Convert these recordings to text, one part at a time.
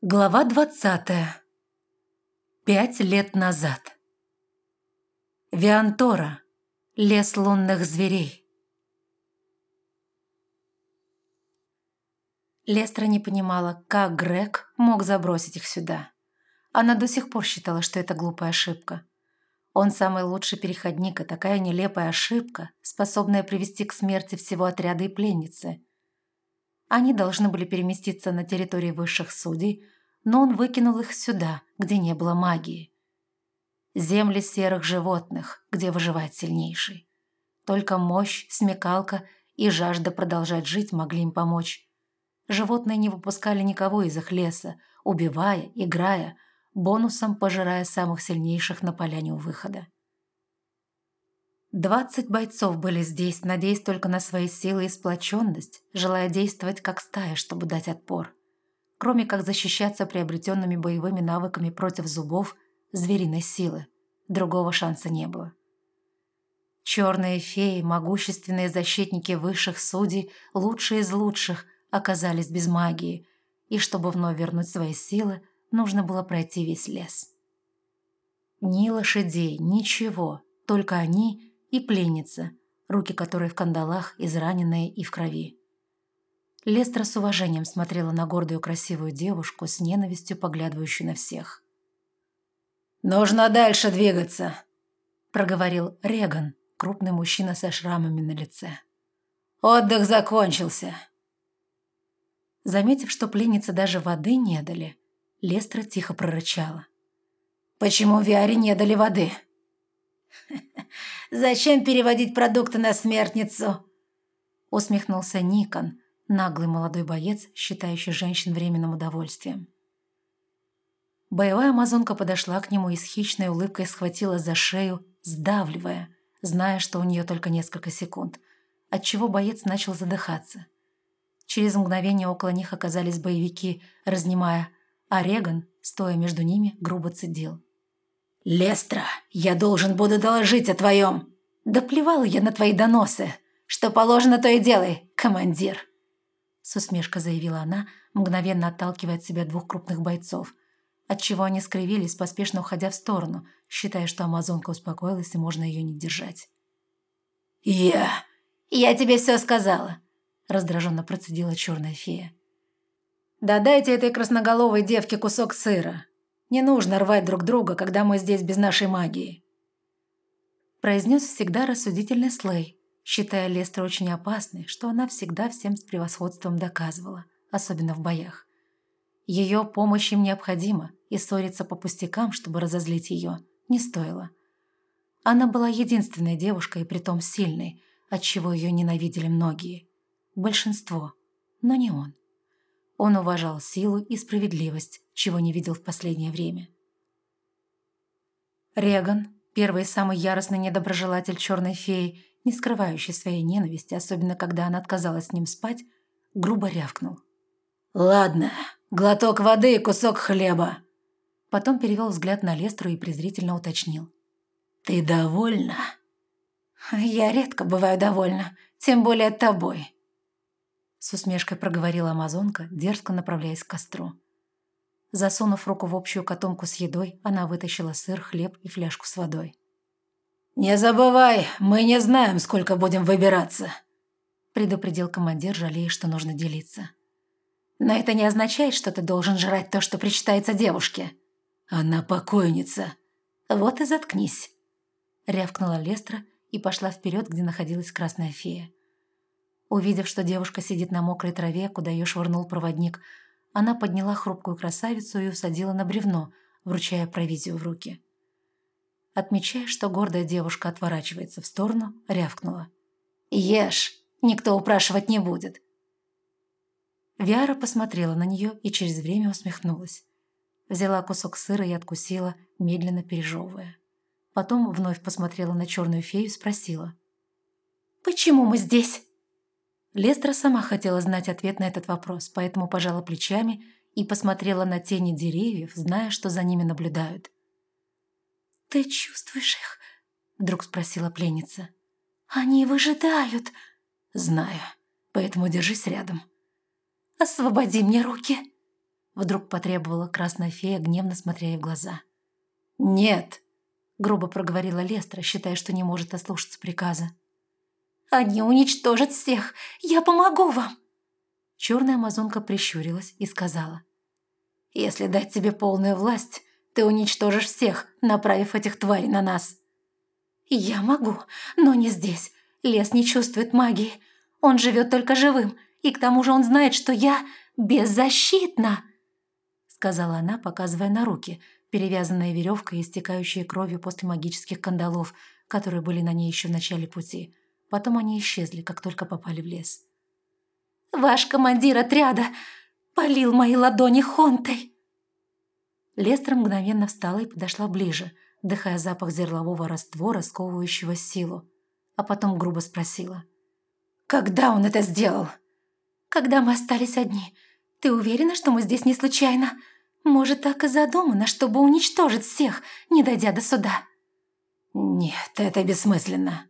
Глава двадцатая. Пять лет назад. Виантора. Лес лунных зверей. Лестра не понимала, как Грег мог забросить их сюда. Она до сих пор считала, что это глупая ошибка. Он самый лучший переходник, и такая нелепая ошибка, способная привести к смерти всего отряда и пленницы – они должны были переместиться на территории высших судей, но он выкинул их сюда, где не было магии. Земли серых животных, где выживает сильнейший. Только мощь, смекалка и жажда продолжать жить могли им помочь. Животные не выпускали никого из их леса, убивая, играя, бонусом пожирая самых сильнейших на поляне у выхода. Двадцать бойцов были здесь, надеясь только на свои силы и сплоченность, желая действовать как стая, чтобы дать отпор. Кроме как защищаться приобретенными боевыми навыками против зубов, звериной силы. Другого шанса не было. Черные феи, могущественные защитники высших судей, лучшие из лучших, оказались без магии, и чтобы вновь вернуть свои силы, нужно было пройти весь лес. Ни лошадей, ничего, только они и пленница, руки которой в кандалах, израненные и в крови. Лестра с уважением смотрела на гордую красивую девушку с ненавистью, поглядывающую на всех. «Нужно дальше двигаться», – проговорил Реган, крупный мужчина со шрамами на лице. «Отдых закончился». Заметив, что пленнице даже воды не дали, Лестра тихо прорычала. «Почему Виаре не дали воды?» Зачем переводить продукты на смертницу?» Усмехнулся Никон, наглый молодой боец, считающий женщин временным удовольствием. Боевая амазонка подошла к нему и с хищной улыбкой схватила за шею, сдавливая, зная, что у нее только несколько секунд, отчего боец начал задыхаться. Через мгновение около них оказались боевики, разнимая, а Реган, стоя между ними, грубо цедил. «Лестра, я должен буду доложить о твоем...» «Да плевала я на твои доносы. Что положено, то и делай, командир!» С усмешкой заявила она, мгновенно отталкивая от себя двух крупных бойцов, отчего они скривились, поспешно уходя в сторону, считая, что амазонка успокоилась и можно ее не держать. «Я... я тебе все сказала!» раздраженно процедила черная фея. «Да дайте этой красноголовой девке кусок сыра. Не нужно рвать друг друга, когда мы здесь без нашей магии». Произнес всегда рассудительный Слей, считая Лестер очень опасной, что она всегда всем с превосходством доказывала, особенно в боях. Ее помощь им необходима, и ссориться по пустякам, чтобы разозлить ее, не стоило. Она была единственной девушкой, и притом сильной, отчего ее ненавидели многие. Большинство, но не он. Он уважал силу и справедливость, чего не видел в последнее время. Реган, первый и самый яростный недоброжелатель черной феи, не скрывающий своей ненависти, особенно когда она отказалась с ним спать, грубо рявкнул. «Ладно, глоток воды и кусок хлеба». Потом перевел взгляд на Лестру и презрительно уточнил. «Ты довольна?» «Я редко бываю довольна, тем более тобой», с усмешкой проговорила амазонка, дерзко направляясь к костру. Засунув руку в общую котомку с едой, она вытащила сыр, хлеб и фляжку с водой. «Не забывай, мы не знаем, сколько будем выбираться», предупредил командир, жалея, что нужно делиться. «Но это не означает, что ты должен жрать то, что причитается девушке». «Она покойница». «Вот и заткнись», рявкнула Лестра и пошла вперед, где находилась красная фея. Увидев, что девушка сидит на мокрой траве, куда ее швырнул проводник, она подняла хрупкую красавицу и усадила на бревно, вручая провизию в руки. Отмечая, что гордая девушка отворачивается в сторону, рявкнула. «Ешь, никто упрашивать не будет». Виара посмотрела на нее и через время усмехнулась. Взяла кусок сыра и откусила, медленно пережевывая. Потом вновь посмотрела на черную фею и спросила. «Почему мы здесь?» Лестра сама хотела знать ответ на этот вопрос, поэтому пожала плечами и посмотрела на тени деревьев, зная, что за ними наблюдают. «Ты чувствуешь их?» – вдруг спросила пленница. «Они выжидают!» «Знаю, поэтому держись рядом». «Освободи мне руки!» Вдруг потребовала красная фея, гневно смотря ей в глаза. «Нет!» – грубо проговорила Лестра, считая, что не может ослушаться приказа. «Они уничтожат всех! Я помогу вам!» Черная амазонка прищурилась и сказала. «Если дать тебе полную власть, ты уничтожишь всех, направив этих тварей на нас». «Я могу, но не здесь. Лес не чувствует магии. Он живет только живым, и к тому же он знает, что я беззащитна!» Сказала она, показывая на руки, перевязанные веревкой и истекающие кровью после магических кандалов, которые были на ней еще в начале пути. Потом они исчезли, как только попали в лес. «Ваш командир отряда полил мои ладони хонтой!» Лестра мгновенно встала и подошла ближе, вдыхая запах зерлового раствора, сковывающего силу. А потом грубо спросила. «Когда он это сделал?» «Когда мы остались одни. Ты уверена, что мы здесь не случайно? Может, так и задумано, чтобы уничтожить всех, не дойдя до суда?» «Нет, это бессмысленно».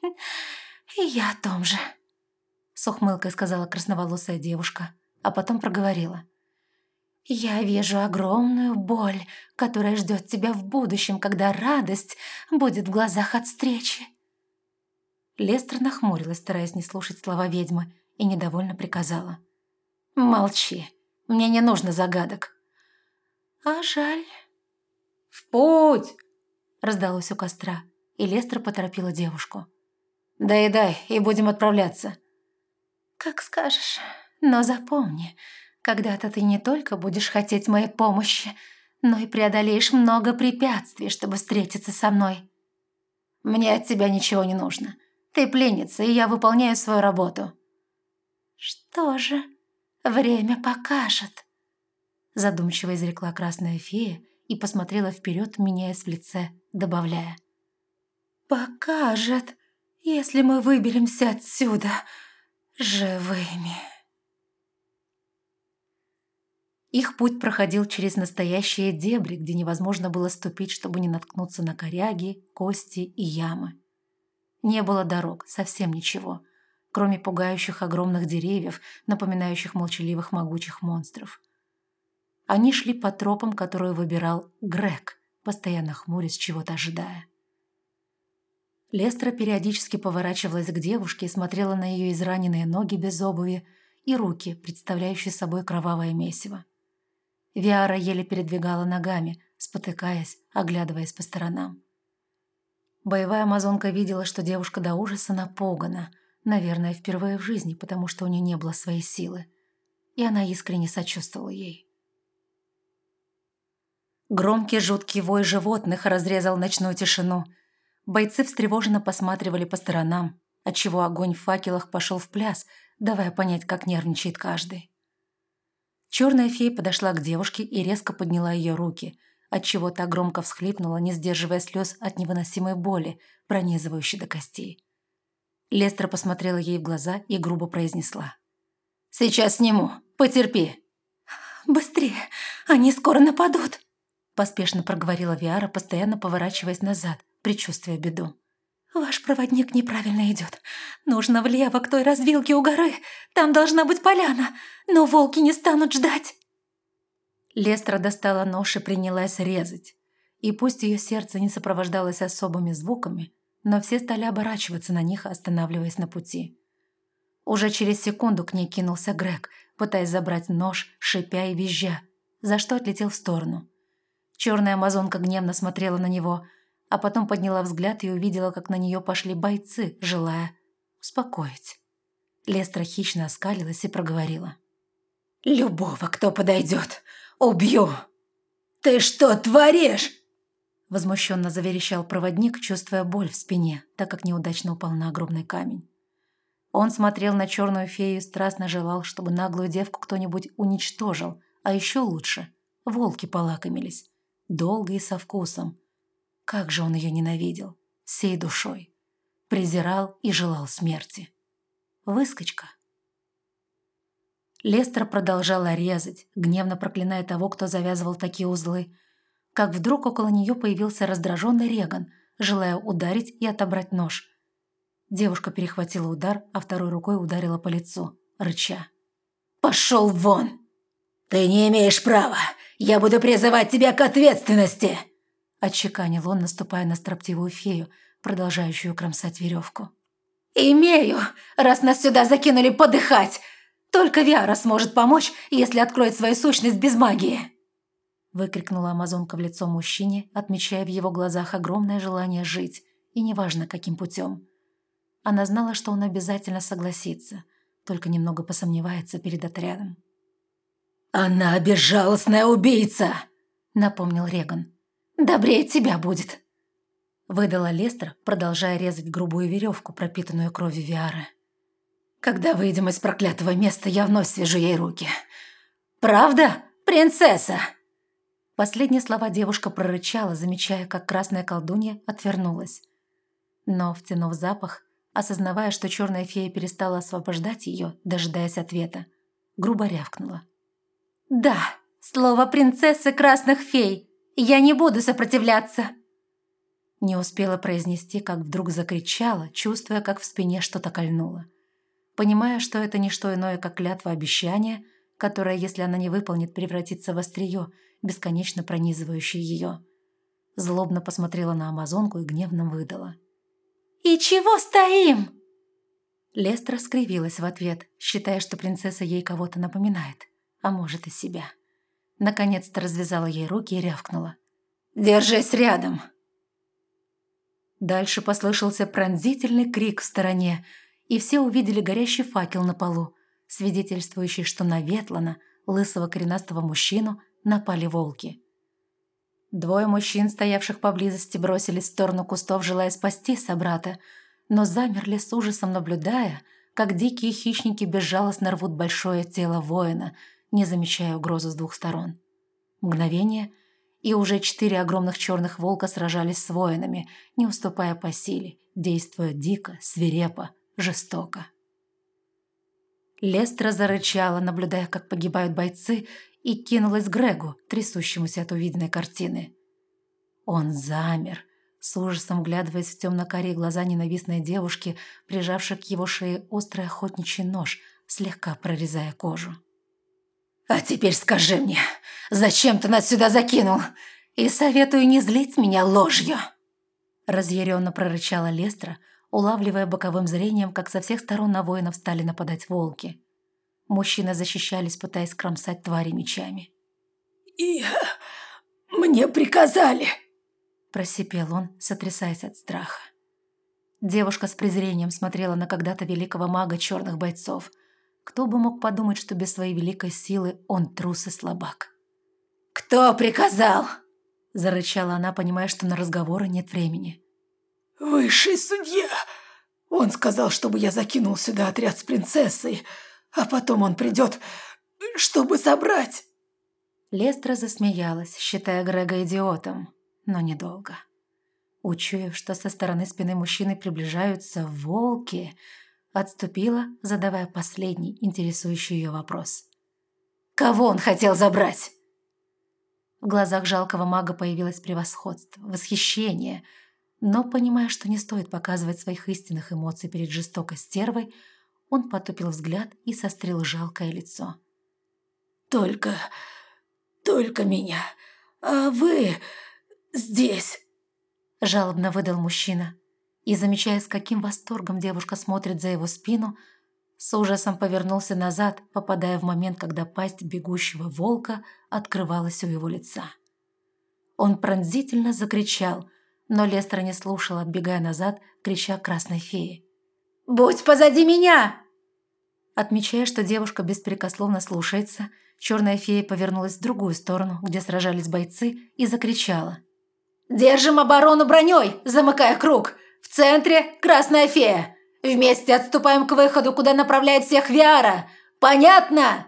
«И я о том же», — с ухмылкой сказала красноволосая девушка, а потом проговорила. «Я вижу огромную боль, которая ждет тебя в будущем, когда радость будет в глазах от встречи». Лестер нахмурилась, стараясь не слушать слова ведьмы, и недовольно приказала. «Молчи, мне не нужно загадок». «А жаль». «В путь!» — раздалось у костра, и Лестер поторопила девушку. «Доедай, и будем отправляться». «Как скажешь, но запомни, когда-то ты не только будешь хотеть моей помощи, но и преодолеешь много препятствий, чтобы встретиться со мной». «Мне от тебя ничего не нужно. Ты пленница, и я выполняю свою работу». «Что же, время покажет», — задумчиво изрекла красная фея и посмотрела вперед, меняясь в лице, добавляя. «Покажет, если мы выберемся отсюда живыми». Их путь проходил через настоящие дебри, где невозможно было ступить, чтобы не наткнуться на коряги, кости и ямы. Не было дорог, совсем ничего, кроме пугающих огромных деревьев, напоминающих молчаливых могучих монстров. Они шли по тропам, которые выбирал Грег, постоянно хмурясь, чего-то ожидая. Лестра периодически поворачивалась к девушке и смотрела на ее израненные ноги без обуви и руки, представляющие собой кровавое месиво. Виара еле передвигала ногами, спотыкаясь, оглядываясь по сторонам. Боевая амазонка видела, что девушка до ужаса напугана, наверное, впервые в жизни, потому что у нее не было своей силы. И она искренне сочувствовала ей. Громкий жуткий вой животных разрезал ночную тишину. Бойцы встревоженно посматривали по сторонам, отчего огонь в факелах пошел в пляс, давая понять, как нервничает каждый. Черная фея подошла к девушке и резко подняла ее руки – отчего та громко всхлипнула, не сдерживая слез от невыносимой боли, пронизывающей до костей. Лестра посмотрела ей в глаза и грубо произнесла. «Сейчас сниму. Потерпи». «Быстрее! Они скоро нападут!» Поспешно проговорила Виара, постоянно поворачиваясь назад, предчувствуя беду. «Ваш проводник неправильно идет. Нужно влево к той развилке у горы. Там должна быть поляна, но волки не станут ждать». Лестра достала нож и принялась резать. И пусть ее сердце не сопровождалось особыми звуками, но все стали оборачиваться на них, останавливаясь на пути. Уже через секунду к ней кинулся Грег, пытаясь забрать нож, шипя и визжа, за что отлетел в сторону. Черная амазонка гневно смотрела на него, а потом подняла взгляд и увидела, как на нее пошли бойцы, желая успокоить. Лестра хищно оскалилась и проговорила. «Любого, кто подойдет, «Убью! Ты что творишь?» Возмущенно заверещал проводник, чувствуя боль в спине, так как неудачно упал на огромный камень. Он смотрел на черную фею и страстно желал, чтобы наглую девку кто-нибудь уничтожил, а еще лучше – волки полакомились. Долго и со вкусом. Как же он ее ненавидел. Всей душой. Презирал и желал смерти. Выскочка. Лестер продолжала резать, гневно проклиная того, кто завязывал такие узлы. Как вдруг около нее появился раздраженный Реган, желая ударить и отобрать нож. Девушка перехватила удар, а второй рукой ударила по лицу, рыча. «Пошел вон!» «Ты не имеешь права! Я буду призывать тебя к ответственности!» Отчеканил он, наступая на строптивую фею, продолжающую кромсать веревку. «Имею, раз нас сюда закинули подыхать! Только Виара сможет помочь, если откроет свою сущность без магии!» Выкрикнула амазонка в лицо мужчине, отмечая в его глазах огромное желание жить, и неважно, каким путем. Она знала, что он обязательно согласится, только немного посомневается перед отрядом. «Она безжалостная убийца!» — напомнил Реган. «Добрее тебя будет!» Выдала Лестер, продолжая резать грубую веревку, пропитанную кровью Виары. «Когда выйдем из проклятого места, я вновь свяжу ей руки. Правда, принцесса?» Последние слова девушка прорычала, замечая, как красная колдунья отвернулась. Но, втянув запах, осознавая, что черная фея перестала освобождать ее, дожидаясь ответа, грубо рявкнула. «Да, слово принцессы красных фей. Я не буду сопротивляться». Не успела произнести, как вдруг закричала, чувствуя, как в спине что-то кольнуло. Понимая, что это не что иное, как клятва обещания, которая, если она не выполнит, превратится в острие, бесконечно пронизывающее ее. Злобно посмотрела на амазонку и гневно выдала. «И чего стоим?» Лестра скривилась в ответ, считая, что принцесса ей кого-то напоминает а может и себя. Наконец-то развязала ей руки и рявкнула. «Держись рядом!» Дальше послышался пронзительный крик в стороне, и все увидели горящий факел на полу, свидетельствующий, что на Ветлана, лысого коренастого мужчину, напали волки. Двое мужчин, стоявших поблизости, бросились в сторону кустов, желая спасти собрата, но замерли с ужасом, наблюдая, как дикие хищники безжалостно рвут большое тело воина, не замечая угрозы с двух сторон. Мгновение, и уже четыре огромных черных волка сражались с воинами, не уступая по силе, действуя дико, свирепо, жестоко. Лестра зарычала, наблюдая, как погибают бойцы, и кинулась к Грегу, трясущемуся от увиденной картины. Он замер, с ужасом вглядываясь в темно-карие глаза ненавистной девушки, прижавшей к его шее острый охотничий нож, слегка прорезая кожу. «А теперь скажи мне, зачем ты нас сюда закинул? И советую не злить меня ложью!» Разъяренно прорычала Лестра, улавливая боковым зрением, как со всех сторон на воинов стали нападать волки. Мужчины защищались, пытаясь кромсать твари мечами. «И мне приказали!» Просипел он, сотрясаясь от страха. Девушка с презрением смотрела на когда-то великого мага черных бойцов, кто бы мог подумать, что без своей великой силы он трус и слабак. «Кто приказал?» Зарычала она, понимая, что на разговоры нет времени. «Высший судья! Он сказал, чтобы я закинул сюда отряд с принцессой, а потом он придет, чтобы собрать!» Лестра засмеялась, считая Грега идиотом, но недолго. Учуяв, что со стороны спины мужчины приближаются волки, Отступила, задавая последний, интересующий ее вопрос. «Кого он хотел забрать?» В глазах жалкого мага появилось превосходство, восхищение, но, понимая, что не стоит показывать своих истинных эмоций перед жестокой стервой, он потупил взгляд и сострил жалкое лицо. «Только... только меня. А вы здесь...» Жалобно выдал мужчина и, замечая, с каким восторгом девушка смотрит за его спину, с ужасом повернулся назад, попадая в момент, когда пасть бегущего волка открывалась у его лица. Он пронзительно закричал, но Лестер не слушал, отбегая назад, крича красной фее. «Будь позади меня!» Отмечая, что девушка беспрекословно слушается, черная фея повернулась в другую сторону, где сражались бойцы, и закричала. «Держим оборону броней, замыкая круг! В центре красная фея. Вместе отступаем к выходу, куда направляет всех Виара. Понятно?»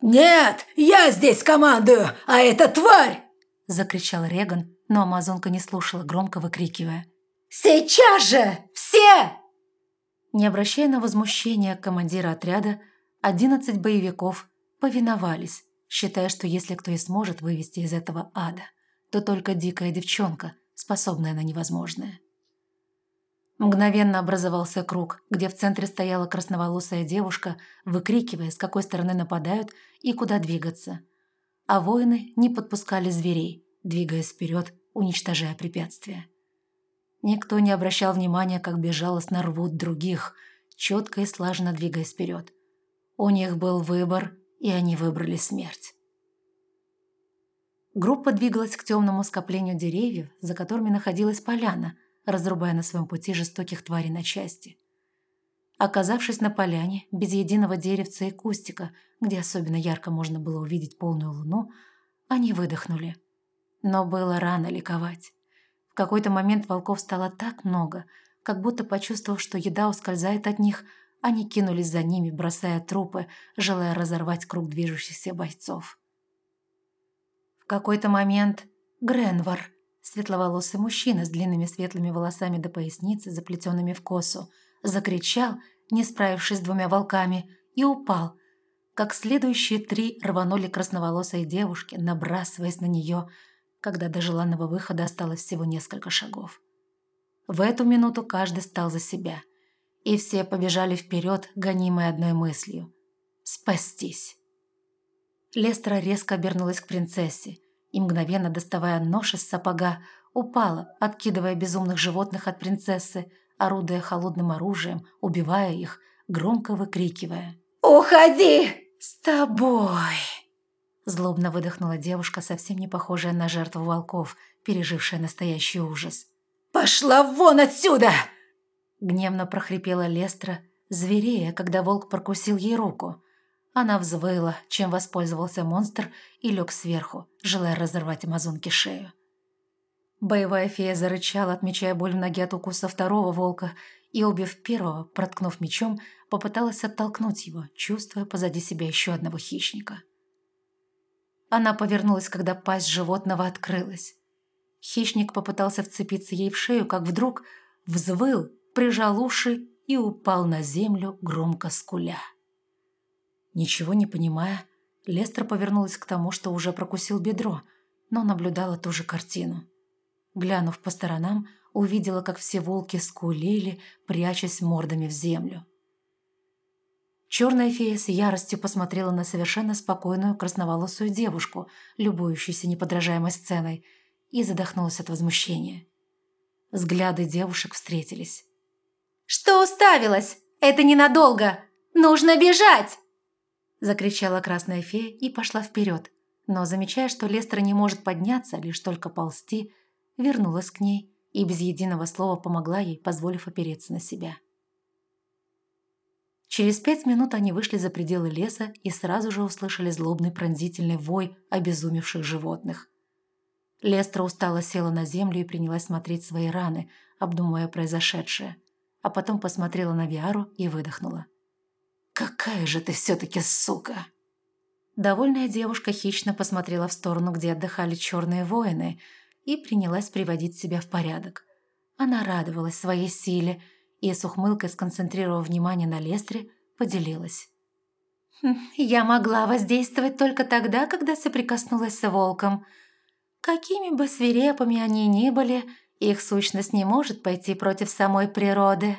«Нет, я здесь командую, а это тварь!» Закричал Реган, но амазонка не слушала, громко выкрикивая. «Сейчас же! Все!» Не обращая на возмущение командира отряда, одиннадцать боевиков повиновались, считая, что если кто и сможет вывести из этого ада, то только дикая девчонка, способная на невозможное. Мгновенно образовался круг, где в центре стояла красноволосая девушка, выкрикивая, с какой стороны нападают и куда двигаться. а воины не подпускали зверей, двигаясь вперед, уничтожая препятствия. Никто не обращал внимания, как безжалостно рвут других, четко и слаженно двигаясь вперед. У них был выбор, и они выбрали смерть. Группа двигалась к темному скоплению деревьев, за которыми находилась поляна, разрубая на своем пути жестоких тварей на части. Оказавшись на поляне, без единого деревца и кустика, где особенно ярко можно было увидеть полную луну, они выдохнули. Но было рано ликовать. В какой-то момент волков стало так много, как будто почувствовав, что еда ускользает от них, они кинулись за ними, бросая трупы, желая разорвать круг движущихся бойцов. В какой-то момент Гренвар, светловолосый мужчина с длинными светлыми волосами до поясницы, заплетенными в косу, закричал, не справившись с двумя волками, и упал, как следующие три рванули красноволосой девушке, набрасываясь на нее – когда до желанного выхода осталось всего несколько шагов. В эту минуту каждый стал за себя, и все побежали вперед, гонимые одной мыслью – спастись. Лестра резко обернулась к принцессе и, мгновенно доставая нож из сапога, упала, откидывая безумных животных от принцессы, орудуя холодным оружием, убивая их, громко выкрикивая. «Уходи! С тобой!» Злобно выдохнула девушка, совсем не похожая на жертву волков, пережившая настоящий ужас. «Пошла вон отсюда!» Гневно прохрипела Лестра, зверея, когда волк прокусил ей руку. Она взвыла, чем воспользовался монстр, и лег сверху, желая разорвать амазонке шею. Боевая фея зарычала, отмечая боль в ноге от укуса второго волка, и, убив первого, проткнув мечом, попыталась оттолкнуть его, чувствуя позади себя еще одного хищника. Она повернулась, когда пасть животного открылась. Хищник попытался вцепиться ей в шею, как вдруг взвыл, прижал уши и упал на землю, громко скуля. Ничего не понимая, Лестер повернулась к тому, что уже прокусил бедро, но наблюдала ту же картину. Глянув по сторонам, увидела, как все волки скулили, прячась мордами в землю. Черная фея с яростью посмотрела на совершенно спокойную красноволосую девушку, любующуюся неподражаемой сценой, и задохнулась от возмущения. Взгляды девушек встретились. «Что уставилась? Это ненадолго! Нужно бежать!» Закричала красная фея и пошла вперед, но, замечая, что Лестер не может подняться, лишь только ползти, вернулась к ней и без единого слова помогла ей, позволив опереться на себя. Через пять минут они вышли за пределы леса и сразу же услышали злобный пронзительный вой обезумевших животных. Лестра устало села на землю и принялась смотреть свои раны, обдумывая произошедшее, а потом посмотрела на Виару и выдохнула. «Какая же ты все-таки сука!» Довольная девушка хищно посмотрела в сторону, где отдыхали черные воины, и принялась приводить себя в порядок. Она радовалась своей силе – и с ухмылкой, сконцентрировав внимание на Лестре, поделилась. «Хм, «Я могла воздействовать только тогда, когда соприкоснулась с волком. Какими бы свирепыми они ни были, их сущность не может пойти против самой природы».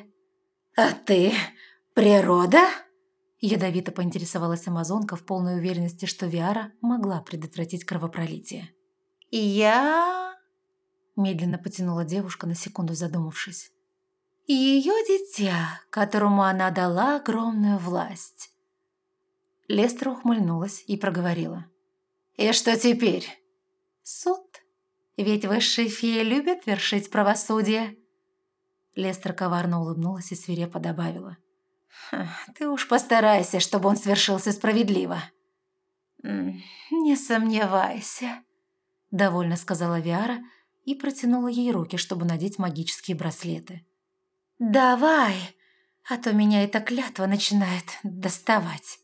«А ты природа?» Ядовито поинтересовалась Амазонка в полной уверенности, что Виара могла предотвратить кровопролитие. «Я...» Медленно потянула девушка, на секунду задумавшись ее дитя, которому она дала огромную власть. Лестер ухмыльнулась и проговорила. «И что теперь?» «Суд. Ведь высшие феи любят вершить правосудие». Лестер коварно улыбнулась и свирепо добавила. «Ты уж постарайся, чтобы он свершился справедливо». «Не сомневайся», — довольно сказала Виара и протянула ей руки, чтобы надеть магические браслеты. «Давай, а то меня эта клятва начинает доставать».